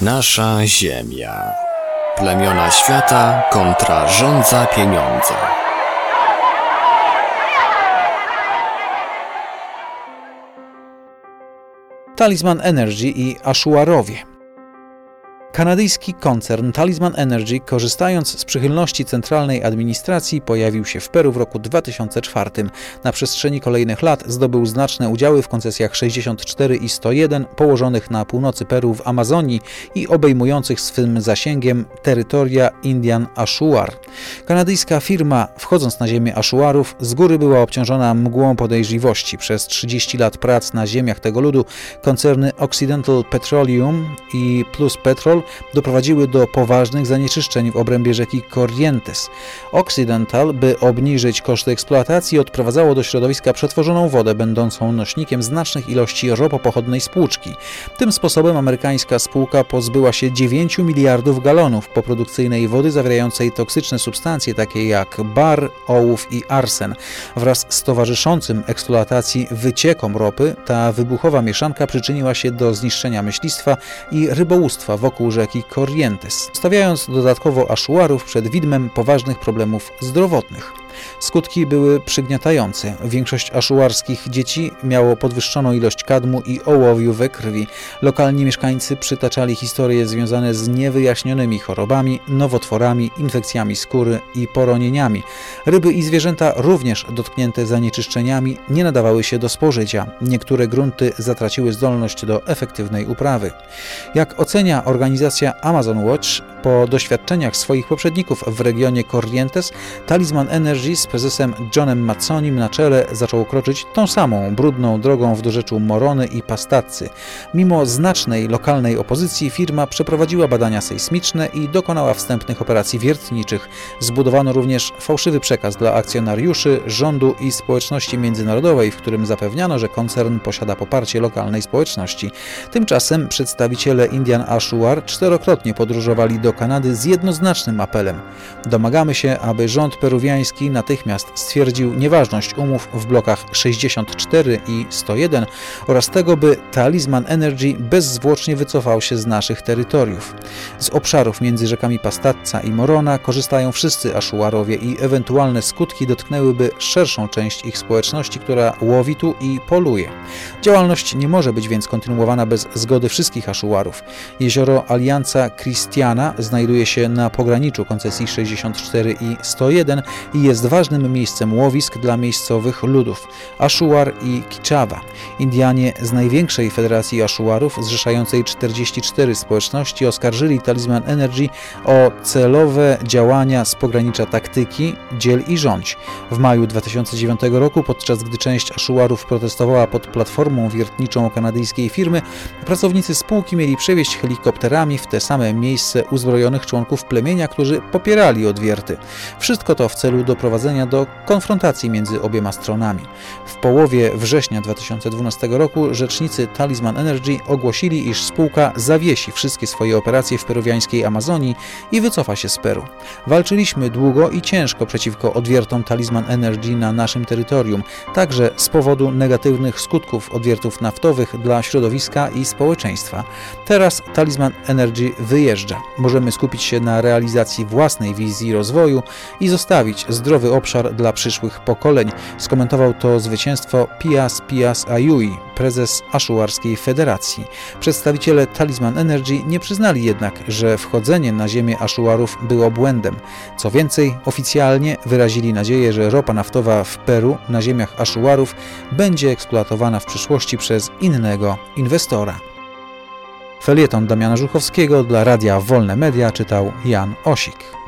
Nasza Ziemia. Plemiona świata kontra rządza pieniądza. Talisman Energy i Ashuarowie. Kanadyjski koncern Talisman Energy, korzystając z przychylności centralnej administracji, pojawił się w Peru w roku 2004. Na przestrzeni kolejnych lat zdobył znaczne udziały w koncesjach 64 i 101 położonych na północy Peru w Amazonii i obejmujących swym zasięgiem terytoria Indian Ashuar. Kanadyjska firma, wchodząc na ziemię Ashuarów, z góry była obciążona mgłą podejrzliwości. Przez 30 lat prac na ziemiach tego ludu koncerny Occidental Petroleum i Plus Petrol doprowadziły do poważnych zanieczyszczeń w obrębie rzeki Corrientes. Occidental, by obniżyć koszty eksploatacji, odprowadzało do środowiska przetworzoną wodę, będącą nośnikiem znacznych ilości ropopochodnej spłuczki. Tym sposobem amerykańska spółka pozbyła się 9 miliardów galonów poprodukcyjnej wody zawierającej toksyczne substancje takie jak bar, ołów i arsen. Wraz z towarzyszącym eksploatacji wyciekom ropy, ta wybuchowa mieszanka przyczyniła się do zniszczenia myślistwa i rybołówstwa wokół rzeki Corrientes, stawiając dodatkowo Aszuarów przed widmem poważnych problemów zdrowotnych. Skutki były przygniatające. Większość aszuarskich dzieci miało podwyższoną ilość kadmu i ołowiu we krwi. Lokalni mieszkańcy przytaczali historie związane z niewyjaśnionymi chorobami, nowotworami, infekcjami skóry i poronieniami. Ryby i zwierzęta również dotknięte zanieczyszczeniami nie nadawały się do spożycia. Niektóre grunty zatraciły zdolność do efektywnej uprawy. Jak ocenia organizacja Amazon Watch, po doświadczeniach swoich poprzedników w regionie Corrientes, Talisman Energy z prezesem Johnem Mazzonim na czele zaczął kroczyć tą samą brudną drogą w dorzeczu Morony i Pastazzy. Mimo znacznej lokalnej opozycji firma przeprowadziła badania sejsmiczne i dokonała wstępnych operacji wiertniczych. Zbudowano również fałszywy przekaz dla akcjonariuszy, rządu i społeczności międzynarodowej, w którym zapewniano, że koncern posiada poparcie lokalnej społeczności. Tymczasem przedstawiciele Indian Ashuar czterokrotnie podróżowali do Kanady z jednoznacznym apelem. Domagamy się, aby rząd peruwiański natychmiast stwierdził nieważność umów w blokach 64 i 101 oraz tego, by Talisman Energy bezzwłocznie wycofał się z naszych terytoriów. Z obszarów między rzekami Pastazza i Morona korzystają wszyscy Aszuarowie i ewentualne skutki dotknęłyby szerszą część ich społeczności, która łowi tu i poluje. Działalność nie może być więc kontynuowana bez zgody wszystkich Aszuarów. Jezioro Alianza Christiana znajduje się na pograniczu koncesji 64 i 101 i jest ważnym miejscem łowisk dla miejscowych ludów Ashuar i Kiczawa. Indianie z największej federacji Ashuarów, zrzeszającej 44 społeczności, oskarżyli Talisman Energy o celowe działania z pogranicza taktyki, dziel i rządź. W maju 2009 roku, podczas gdy część Ashuarów protestowała pod platformą wiertniczą kanadyjskiej firmy, pracownicy spółki mieli przewieźć helikopterami w te same miejsce uzbrojonych członków plemienia, którzy popierali odwierty. Wszystko to w celu doprowadzenia do konfrontacji między obiema stronami. W połowie września 2012 roku rzecznicy Talisman Energy ogłosili, iż spółka zawiesi wszystkie swoje operacje w peruwiańskiej Amazonii i wycofa się z Peru. Walczyliśmy długo i ciężko przeciwko odwiertom Talisman Energy na naszym terytorium, także z powodu negatywnych skutków odwiertów naftowych dla środowiska i społeczeństwa. Teraz Talisman Energy wyjeżdża. Możemy skupić się na realizacji własnej wizji rozwoju i zostawić zdrowy obszar dla przyszłych pokoleń. Skomentował to zwycięstwo Pias Pias Ayui, prezes Aszuarskiej Federacji. Przedstawiciele Talisman Energy nie przyznali jednak, że wchodzenie na ziemię Aszuarów było błędem. Co więcej, oficjalnie wyrazili nadzieję, że ropa naftowa w Peru na ziemiach Aszuarów będzie eksploatowana w przyszłości przez innego inwestora. Felieton Damiana Żuchowskiego dla Radia Wolne Media czytał Jan Osik.